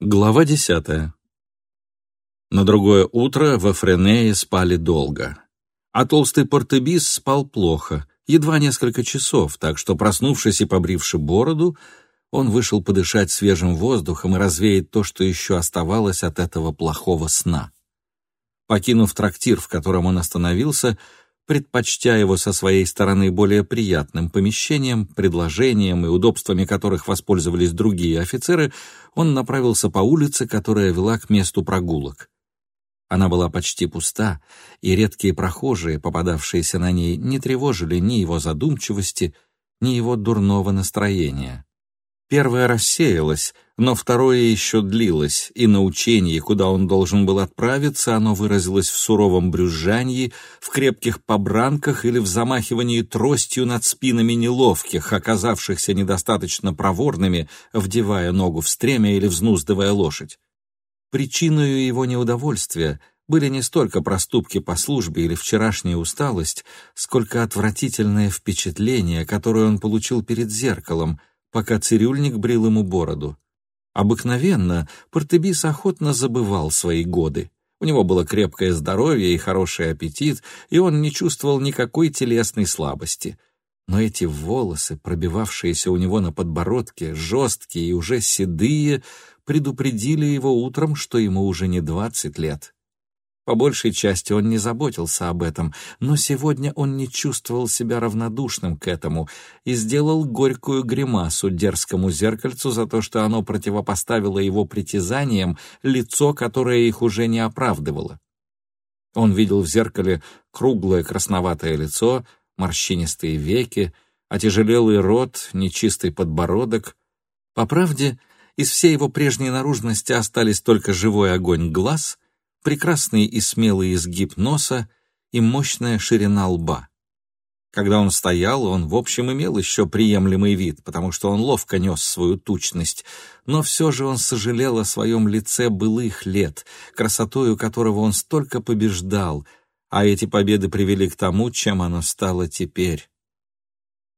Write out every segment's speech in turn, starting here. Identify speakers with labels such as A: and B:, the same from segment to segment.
A: Глава десятая. На другое утро во Френее спали долго. А толстый портебис спал плохо, едва несколько часов, так что, проснувшись и побривши бороду, он вышел подышать свежим воздухом и развеять то, что еще оставалось от этого плохого сна. Покинув трактир, в котором он остановился, предпочтя его со своей стороны более приятным помещением, предложением и удобствами которых воспользовались другие офицеры, он направился по улице, которая вела к месту прогулок. Она была почти пуста, и редкие прохожие, попадавшиеся на ней, не тревожили ни его задумчивости, ни его дурного настроения. Первое рассеялось, но второе еще длилось, и на учении, куда он должен был отправиться, оно выразилось в суровом брюзжании, в крепких побранках или в замахивании тростью над спинами неловких, оказавшихся недостаточно проворными, вдевая ногу в стремя или взнуздывая лошадь. Причиной его неудовольствия были не столько проступки по службе или вчерашняя усталость, сколько отвратительное впечатление, которое он получил перед зеркалом — пока цирюльник брил ему бороду. Обыкновенно Портебис охотно забывал свои годы. У него было крепкое здоровье и хороший аппетит, и он не чувствовал никакой телесной слабости. Но эти волосы, пробивавшиеся у него на подбородке, жесткие и уже седые, предупредили его утром, что ему уже не двадцать лет. По большей части он не заботился об этом, но сегодня он не чувствовал себя равнодушным к этому и сделал горькую гримасу дерзкому зеркальцу за то, что оно противопоставило его притязаниям лицо, которое их уже не оправдывало. Он видел в зеркале круглое красноватое лицо, морщинистые веки, отяжелелый рот, нечистый подбородок. По правде, из всей его прежней наружности остались только живой огонь глаз — прекрасный и смелый изгиб носа и мощная ширина лба. Когда он стоял, он, в общем, имел еще приемлемый вид, потому что он ловко нес свою тучность, но все же он сожалел о своем лице былых лет, красотою которого он столько побеждал, а эти победы привели к тому, чем оно стало теперь.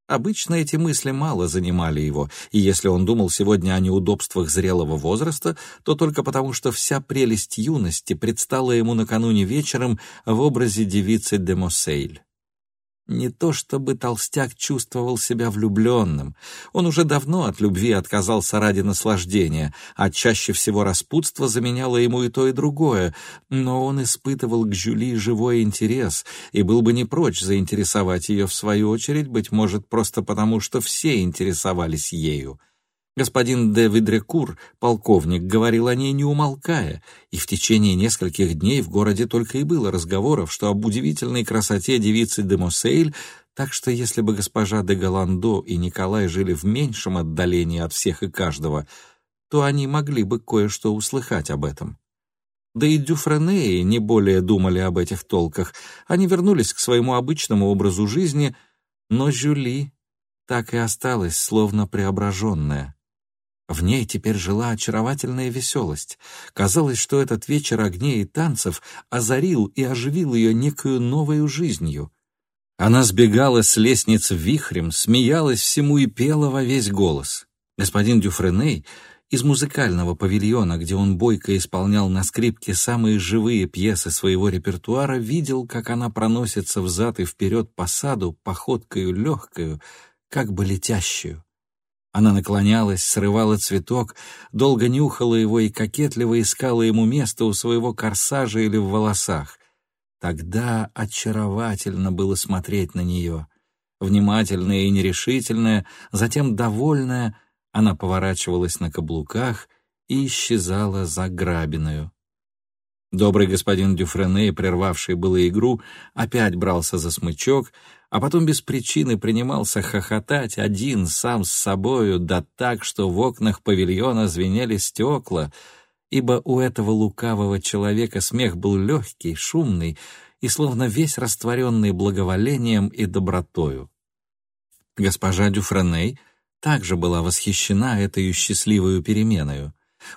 A: Обычно эти мысли мало занимали его, и если он думал сегодня о неудобствах зрелого возраста, то только потому, что вся прелесть юности предстала ему накануне вечером в образе девицы де Моссейль. Не то чтобы толстяк чувствовал себя влюбленным. Он уже давно от любви отказался ради наслаждения, а чаще всего распутство заменяло ему и то, и другое. Но он испытывал к Жюли живой интерес и был бы не прочь заинтересовать ее в свою очередь, быть может, просто потому, что все интересовались ею. Господин де Видрекур, полковник, говорил о ней не умолкая, и в течение нескольких дней в городе только и было разговоров, что об удивительной красоте девицы де Моссейль, так что если бы госпожа де Галандо и Николай жили в меньшем отдалении от всех и каждого, то они могли бы кое-что услыхать об этом. Да и Дюфренеи не более думали об этих толках. Они вернулись к своему обычному образу жизни, но Жюли так и осталась словно преображенная. В ней теперь жила очаровательная веселость. Казалось, что этот вечер огней и танцев озарил и оживил ее некую новую жизнью. Она сбегала с лестниц вихрем, смеялась всему и пела во весь голос. Господин Дюфреней из музыкального павильона, где он бойко исполнял на скрипке самые живые пьесы своего репертуара, видел, как она проносится взад и вперед по саду походкою легкою, как бы летящую. Она наклонялась, срывала цветок, долго нюхала его и кокетливо искала ему место у своего корсажа или в волосах. Тогда очаровательно было смотреть на нее. Внимательная и нерешительная, затем довольная, она поворачивалась на каблуках и исчезала за грабиною. Добрый господин Дюфрене, прервавший было игру, опять брался за смычок, а потом без причины принимался хохотать один сам с собою, да так, что в окнах павильона звенели стекла, ибо у этого лукавого человека смех был легкий, шумный и словно весь растворенный благоволением и добротою. Госпожа Дюфреней также была восхищена этой счастливой переменою.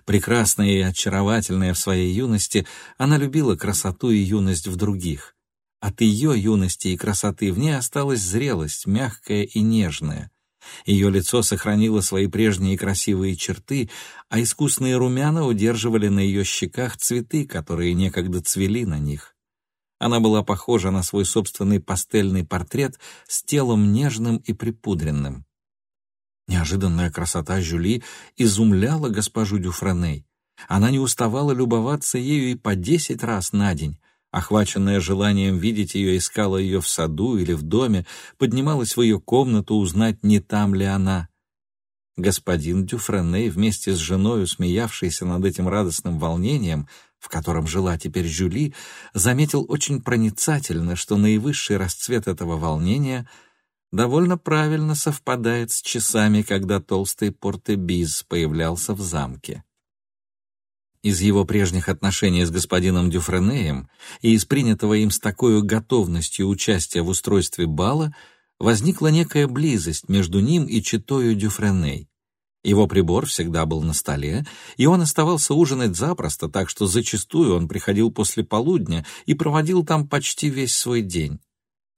A: Прекрасная и очаровательная в своей юности, она любила красоту и юность в других — от ее юности и красоты в ней осталась зрелость, мягкая и нежная. Ее лицо сохранило свои прежние красивые черты, а искусные румяна удерживали на ее щеках цветы, которые некогда цвели на них. Она была похожа на свой собственный пастельный портрет с телом нежным и припудренным. Неожиданная красота Жюли изумляла госпожу Дюфреней. Она не уставала любоваться ею и по десять раз на день. Охваченная желанием видеть ее, искала ее в саду или в доме, поднималась в ее комнату узнать, не там ли она. Господин Дюфреней вместе с женой, смеявшийся над этим радостным волнением, в котором жила теперь Жюли, заметил очень проницательно, что наивысший расцвет этого волнения довольно правильно совпадает с часами, когда толстый Портебиз появлялся в замке. Из его прежних отношений с господином Дюфренеем и из принятого им с такой готовностью участия в устройстве бала возникла некая близость между ним и читою Дюфреней. Его прибор всегда был на столе, и он оставался ужинать запросто, так что зачастую он приходил после полудня и проводил там почти весь свой день.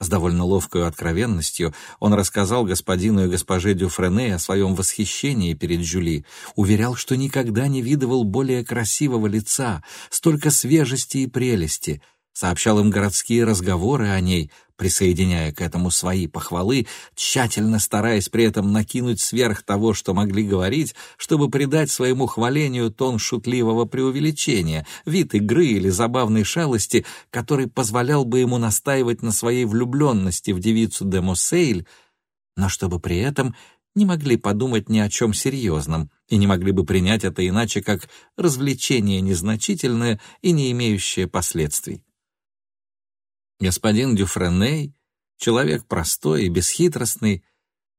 A: С довольно ловкой откровенностью он рассказал господину и госпоже Дюфрене о своем восхищении перед Жюли, уверял, что никогда не видывал более красивого лица, столько свежести и прелести — сообщал им городские разговоры о ней, присоединяя к этому свои похвалы, тщательно стараясь при этом накинуть сверх того, что могли говорить, чтобы придать своему хвалению тон шутливого преувеличения, вид игры или забавной шалости, который позволял бы ему настаивать на своей влюбленности в девицу де Моссейль, но чтобы при этом не могли подумать ни о чем серьезном и не могли бы принять это иначе, как развлечение незначительное и не имеющее последствий. Господин Дюфреней, человек простой и бесхитростный,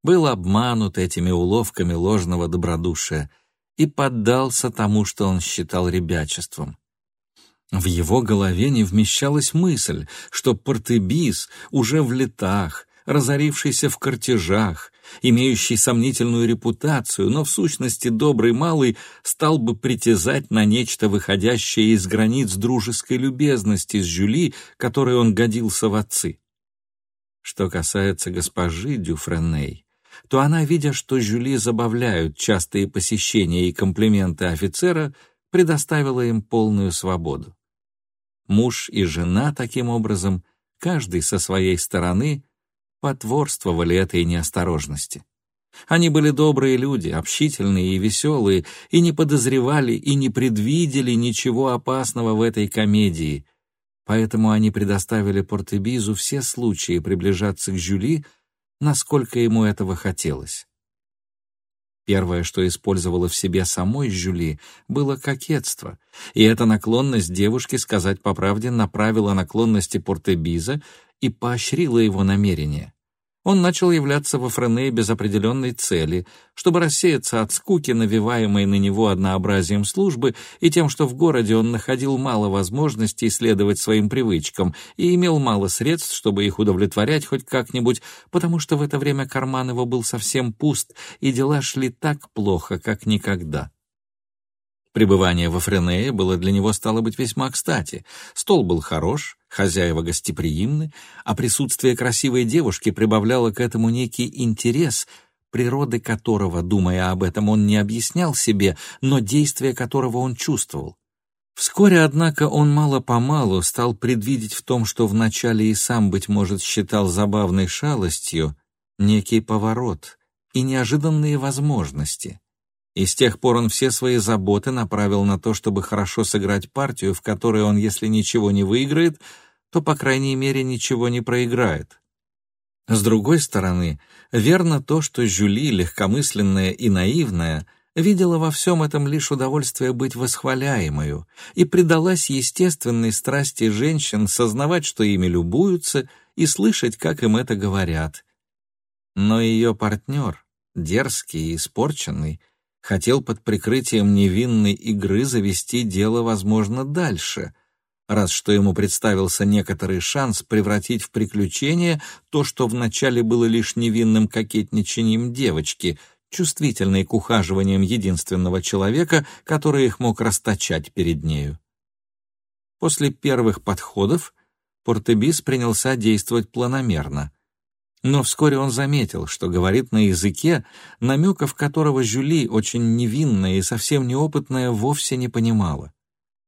A: был обманут этими уловками ложного добродушия и поддался тому, что он считал ребячеством. В его голове не вмещалась мысль, что Портебис уже в летах, разорившийся в картежах, имеющий сомнительную репутацию, но в сущности добрый малый, стал бы притязать на нечто выходящее из границ дружеской любезности с Жюли, которой он годился в отцы. Что касается госпожи Дюфреней, то она, видя, что Жюли забавляют частые посещения и комплименты офицера, предоставила им полную свободу. Муж и жена, таким образом, каждый со своей стороны, потворствовали этой неосторожности. Они были добрые люди, общительные и веселые, и не подозревали и не предвидели ничего опасного в этой комедии. Поэтому они предоставили Портебизу все случаи приближаться к Жюли, насколько ему этого хотелось. Первое, что использовала в себе самой Жюли, было кокетство, и эта наклонность девушки, сказать по правде, направила наклонности Портебиза и поощрила его намерение он начал являться во Френее без определенной цели, чтобы рассеяться от скуки, навеваемой на него однообразием службы и тем, что в городе он находил мало возможностей следовать своим привычкам и имел мало средств, чтобы их удовлетворять хоть как-нибудь, потому что в это время карман его был совсем пуст, и дела шли так плохо, как никогда. Пребывание во Френее было для него, стало быть, весьма кстати. Стол был хорош, хозяева гостеприимны, а присутствие красивой девушки прибавляло к этому некий интерес, природы которого, думая об этом, он не объяснял себе, но действие которого он чувствовал. Вскоре, однако, он мало-помалу стал предвидеть в том, что вначале и сам, быть может, считал забавной шалостью, некий поворот и неожиданные возможности — и с тех пор он все свои заботы направил на то, чтобы хорошо сыграть партию, в которой он, если ничего не выиграет, то, по крайней мере, ничего не проиграет. С другой стороны, верно то, что Жюли, легкомысленная и наивная, видела во всем этом лишь удовольствие быть восхваляемою и предалась естественной страсти женщин сознавать, что ими любуются, и слышать, как им это говорят. Но ее партнер, дерзкий и испорченный, хотел под прикрытием невинной игры завести дело, возможно, дальше, раз что ему представился некоторый шанс превратить в приключение то, что вначале было лишь невинным кокетничанием девочки, чувствительной к ухаживаниям единственного человека, который их мог расточать перед нею. После первых подходов Портебис принялся действовать планомерно. Но вскоре он заметил, что говорит на языке, намеков которого Жюли, очень невинная и совсем неопытная, вовсе не понимала.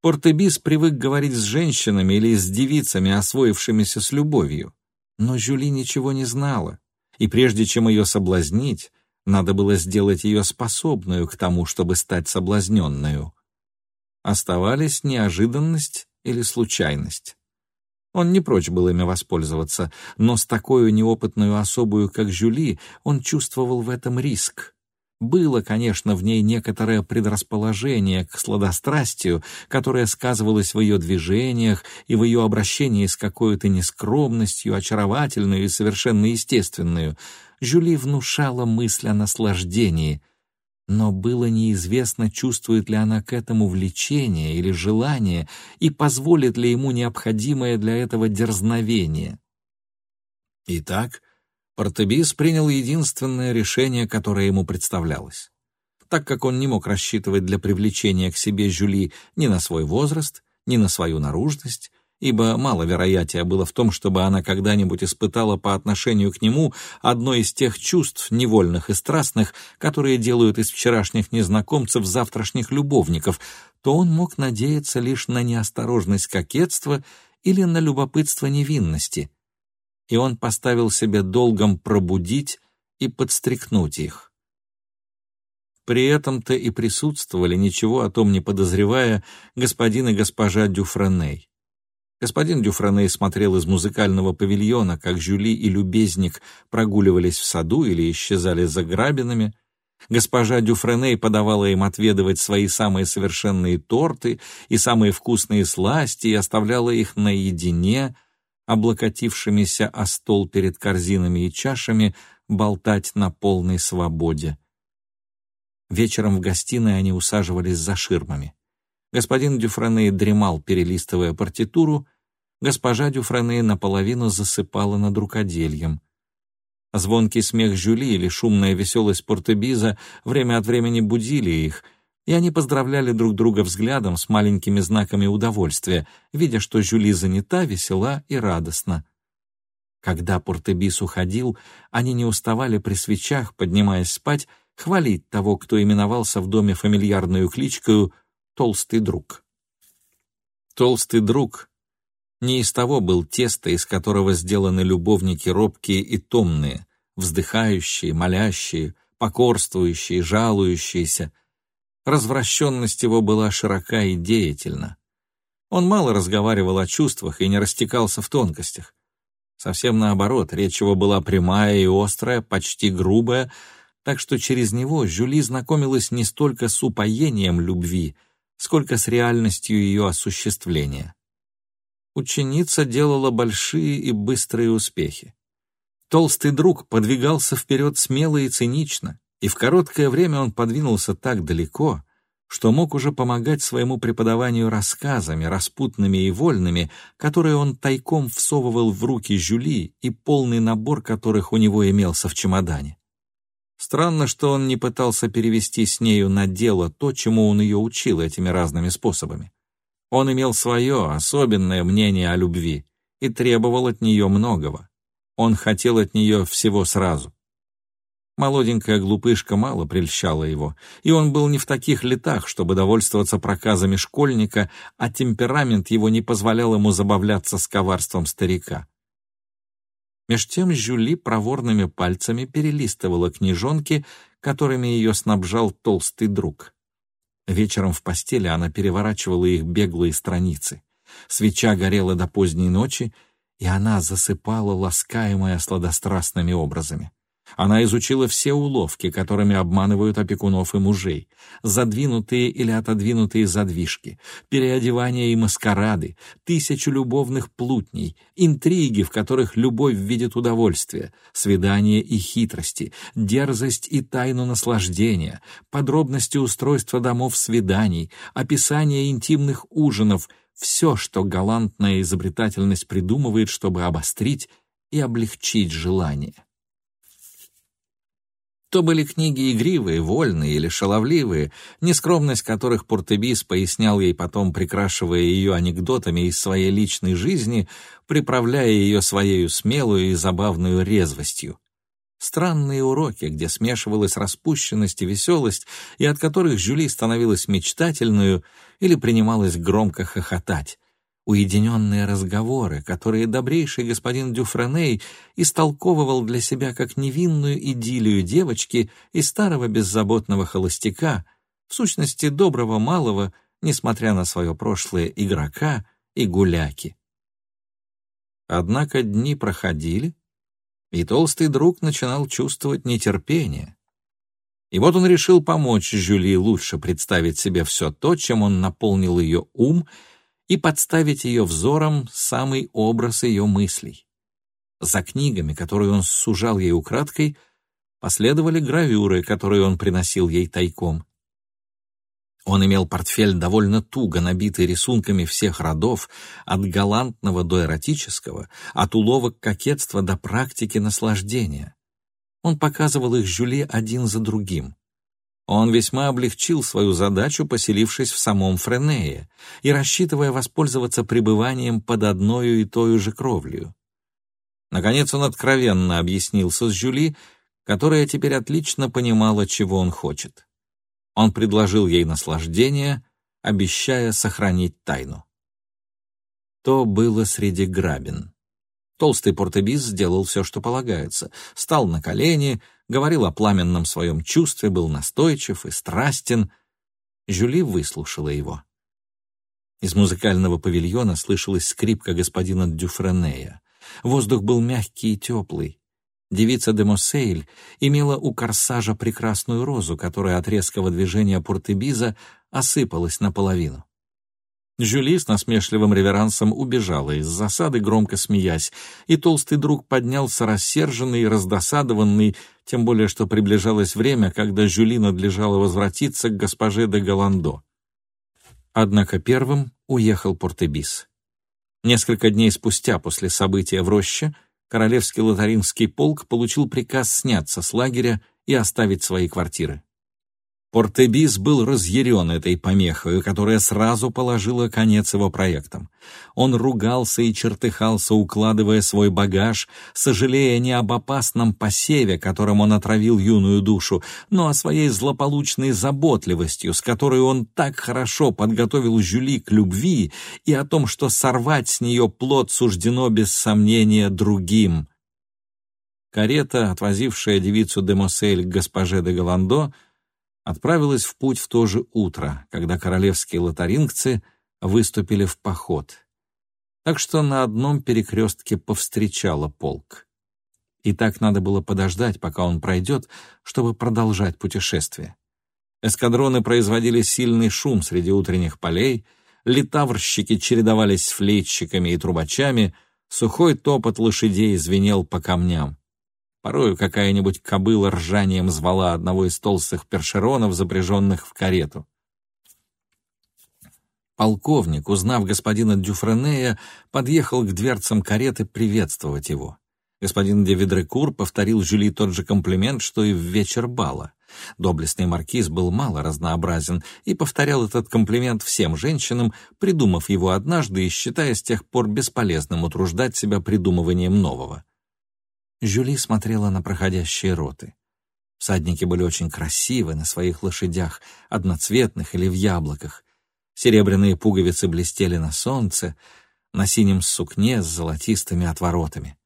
A: Портебис привык говорить с женщинами или с девицами, освоившимися с любовью. Но Жюли ничего не знала, и прежде чем ее соблазнить, надо было сделать ее способную к тому, чтобы стать соблазненную. Оставались неожиданность или случайность. Он не прочь был ими воспользоваться, но с такой неопытную особую, как Жюли, он чувствовал в этом риск. Было, конечно, в ней некоторое предрасположение к сладострастию, которое сказывалось в ее движениях и в ее обращении с какой-то нескромностью, очаровательную и совершенно естественную. Жюли внушала мысль о наслаждении — но было неизвестно, чувствует ли она к этому влечение или желание и позволит ли ему необходимое для этого дерзновение. Итак, Портебис принял единственное решение, которое ему представлялось. Так как он не мог рассчитывать для привлечения к себе Жюли ни на свой возраст, ни на свою наружность, ибо мало вероятия было в том, чтобы она когда-нибудь испытала по отношению к нему одно из тех чувств невольных и страстных, которые делают из вчерашних незнакомцев завтрашних любовников, то он мог надеяться лишь на неосторожность кокетства или на любопытство невинности. И он поставил себе долгом пробудить и подстрекнуть их. При этом-то и присутствовали, ничего о том не подозревая, господин и госпожа Дюфреней. Господин Дюфреней смотрел из музыкального павильона, как Жюли и Любезник прогуливались в саду или исчезали за грабинами. Госпожа Дюфреней подавала им отведывать свои самые совершенные торты и самые вкусные сласти и оставляла их наедине, облокотившимися о стол перед корзинами и чашами, болтать на полной свободе. Вечером в гостиной они усаживались за ширмами. Господин Дюфрене дремал, перелистывая партитуру, госпожа Дюфрене наполовину засыпала над рукодельем. Звонкий смех Жюли или шумная веселость Портебиза время от времени будили их, и они поздравляли друг друга взглядом с маленькими знаками удовольствия, видя, что Жюли занята, весела и радостна. Когда Портебис уходил, они не уставали при свечах, поднимаясь спать, хвалить того, кто именовался в доме фамильярную кличкою толстый друг. Толстый друг не из того был тесто, из которого сделаны любовники робкие и томные, вздыхающие, молящие, покорствующие, жалующиеся. Развращенность его была широка и деятельна. Он мало разговаривал о чувствах и не растекался в тонкостях. Совсем наоборот, речь его была прямая и острая, почти грубая, так что через него Жюли знакомилась не столько с упоением любви, сколько с реальностью ее осуществления. Ученица делала большие и быстрые успехи. Толстый друг подвигался вперед смело и цинично, и в короткое время он подвинулся так далеко, что мог уже помогать своему преподаванию рассказами, распутными и вольными, которые он тайком всовывал в руки Жюли и полный набор которых у него имелся в чемодане. Странно, что он не пытался перевести с нею на дело то, чему он ее учил этими разными способами. Он имел свое особенное мнение о любви и требовал от нее многого. Он хотел от нее всего сразу. Молоденькая глупышка мало прельщала его, и он был не в таких летах, чтобы довольствоваться проказами школьника, а темперамент его не позволял ему забавляться с коварством старика. Меж тем Жюли проворными пальцами перелистывала книжонки, которыми ее снабжал толстый друг. Вечером в постели она переворачивала их беглые страницы. Свеча горела до поздней ночи, и она засыпала, ласкаемая сладострастными образами. Она изучила все уловки, которыми обманывают опекунов и мужей, задвинутые или отодвинутые задвижки, переодевания и маскарады, тысячу любовных плутней, интриги, в которых любовь видит удовольствие, свидания и хитрости, дерзость и тайну наслаждения, подробности устройства домов свиданий, описание интимных ужинов — все, что галантная изобретательность придумывает, чтобы обострить и облегчить желание. То были книги игривые, вольные или шаловливые, нескромность которых Пуртебис пояснял ей потом, прикрашивая ее анекдотами из своей личной жизни, приправляя ее своей смелую и забавную резвостью. Странные уроки, где смешивалась распущенность и веселость, и от которых Жюли становилась мечтательную или принималась громко хохотать. Уединенные разговоры, которые добрейший господин Дюфреней истолковывал для себя как невинную идиллию девочки и старого беззаботного холостяка, в сущности доброго малого, несмотря на свое прошлое игрока и гуляки. Однако дни проходили, и толстый друг начинал чувствовать нетерпение. И вот он решил помочь Жюли лучше представить себе все то, чем он наполнил ее ум, и подставить ее взором самый образ ее мыслей. За книгами, которые он сужал ей украдкой, последовали гравюры, которые он приносил ей тайком. Он имел портфель довольно туго набитый рисунками всех родов, от галантного до эротического, от уловок кокетства до практики наслаждения. Он показывал их Жюле один за другим. Он весьма облегчил свою задачу, поселившись в самом Френее и рассчитывая воспользоваться пребыванием под одной и той же кровлею. Наконец он откровенно объяснился с Жюли, которая теперь отлично понимала, чего он хочет. Он предложил ей наслаждение, обещая сохранить тайну. То было среди грабин. Толстый портебис сделал все, что полагается. Стал на колени, говорил о пламенном своем чувстве, был настойчив и страстен. Жюли выслушала его. Из музыкального павильона слышалась скрипка господина Дюфренея. Воздух был мягкий и теплый. Девица де Моссейль имела у корсажа прекрасную розу, которая от резкого движения Портебиза осыпалась наполовину. Жюли с насмешливым реверансом убежала из засады, громко смеясь, и толстый друг поднялся рассерженный и раздосадованный, тем более что приближалось время, когда Жюли надлежало возвратиться к госпоже де Голландо. Однако первым уехал Портебис. Несколько дней спустя после события в роще Королевский лотаринский полк получил приказ сняться с лагеря и оставить свои квартиры. Портебис был разъярен этой помехой, которая сразу положила конец его проектам. Он ругался и чертыхался, укладывая свой багаж, сожалея не об опасном посеве, которым он отравил юную душу, но о своей злополучной заботливостью, с которой он так хорошо подготовил Жюли к любви, и о том, что сорвать с нее плод суждено без сомнения другим. Карета, отвозившая девицу де Моссель к госпоже де Голландо, отправилась в путь в то же утро, когда королевские лотарингцы выступили в поход. Так что на одном перекрестке повстречала полк. И так надо было подождать, пока он пройдет, чтобы продолжать путешествие. Эскадроны производили сильный шум среди утренних полей, литаврщики чередовались с флейтщиками и трубачами, сухой топот лошадей звенел по камням. Порою какая-нибудь кобыла ржанием звала одного из толстых першеронов, запряженных в карету. Полковник, узнав господина Дюфренея, подъехал к дверцам кареты приветствовать его. Господин де Видрекур повторил Жюли тот же комплимент, что и в вечер бала. Доблестный маркиз был мало разнообразен и повторял этот комплимент всем женщинам, придумав его однажды и считая с тех пор бесполезным утруждать себя придумыванием нового. Жюли смотрела на проходящие роты. Всадники были очень красивы на своих лошадях, одноцветных или в яблоках. Серебряные пуговицы блестели на солнце, на синем сукне с золотистыми отворотами.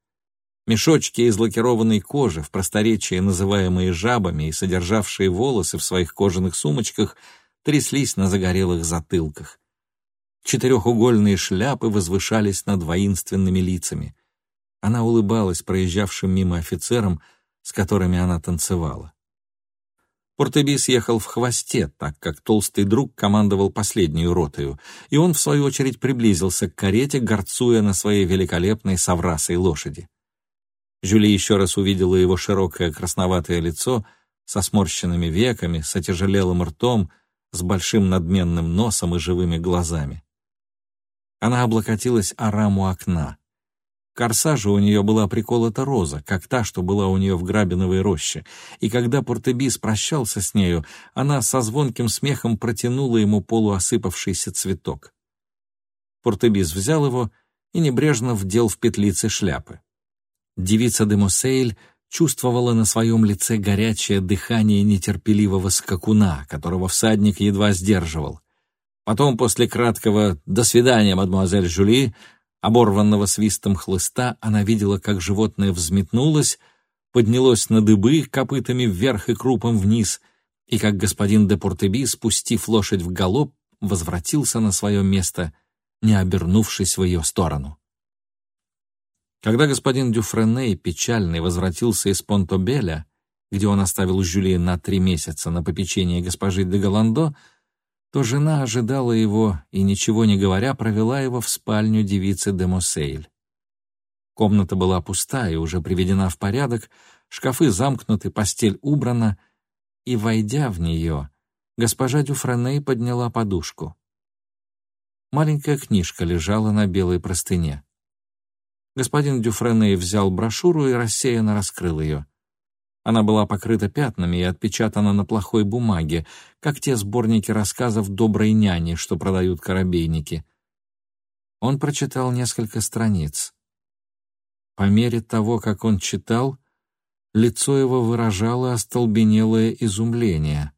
A: Мешочки из лакированной кожи, в просторечии называемые жабами и содержавшие волосы в своих кожаных сумочках, тряслись на загорелых затылках. Четырехугольные шляпы возвышались над воинственными лицами. Она улыбалась проезжавшим мимо офицерам, с которыми она танцевала. Портебис ехал в хвосте, так как толстый друг командовал последнюю ротою, и он, в свою очередь, приблизился к карете, горцуя на своей великолепной соврасой лошади. Жюли еще раз увидела его широкое красноватое лицо со сморщенными веками, с отяжелелым ртом, с большим надменным носом и живыми глазами. Она облокотилась о раму окна. К корсажу у нее была приколота роза, как та, что была у нее в грабиновой роще, и когда Портебис прощался с нею, она со звонким смехом протянула ему полуосыпавшийся цветок. Портебис взял его и небрежно вдел в петлицы шляпы. Девица де Мосейль чувствовала на своем лице горячее дыхание нетерпеливого скакуна, которого всадник едва сдерживал. Потом, после краткого «до свидания, мадемуазель Жюли», оборванного свистом хлыста, она видела, как животное взметнулось, поднялось на дыбы копытами вверх и крупом вниз, и как господин де Портеби, спустив лошадь в галоп, возвратился на свое место, не обернувшись в ее сторону. Когда господин Дюфрене, печальный, возвратился из Понтобеля, где он оставил Жюли на три месяца на попечение госпожи де Голландо, то жена ожидала его и, ничего не говоря, провела его в спальню девицы де Мосейль. Комната была пуста и уже приведена в порядок, шкафы замкнуты, постель убрана, и, войдя в нее, госпожа Дюфрене подняла подушку. Маленькая книжка лежала на белой простыне. Господин Дюфрене взял брошюру и рассеянно раскрыл ее. Она была покрыта пятнами и отпечатана на плохой бумаге, как те сборники рассказов «Доброй няни», что продают корабейники. Он прочитал несколько страниц. По мере того, как он читал, лицо его выражало остолбенелое изумление.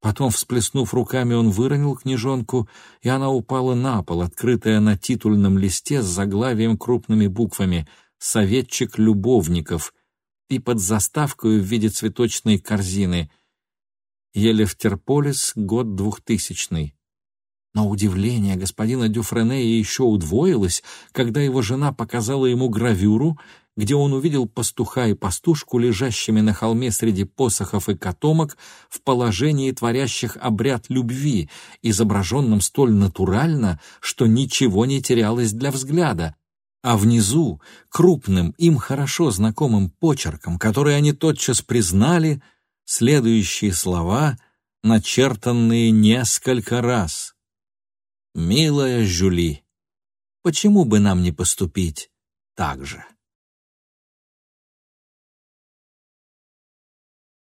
A: Потом, всплеснув руками, он выронил книжонку, и она упала на пол, открытая на титульном листе с заглавием крупными буквами «Советчик любовников» и под заставкой в виде цветочной корзины «Елефтерполис, год двухтысячный». Но удивление господина Дюфрене еще удвоилось, когда его жена показала ему гравюру, где он увидел пастуха и пастушку, лежащими на холме среди посохов и котомок в положении творящих обряд любви, изображенном столь натурально, что ничего не терялось для взгляда, а внизу, крупным, им хорошо знакомым почерком, который они тотчас признали, следующие слова, начертанные несколько раз. «Милая Жюли, почему бы нам не поступить так же?»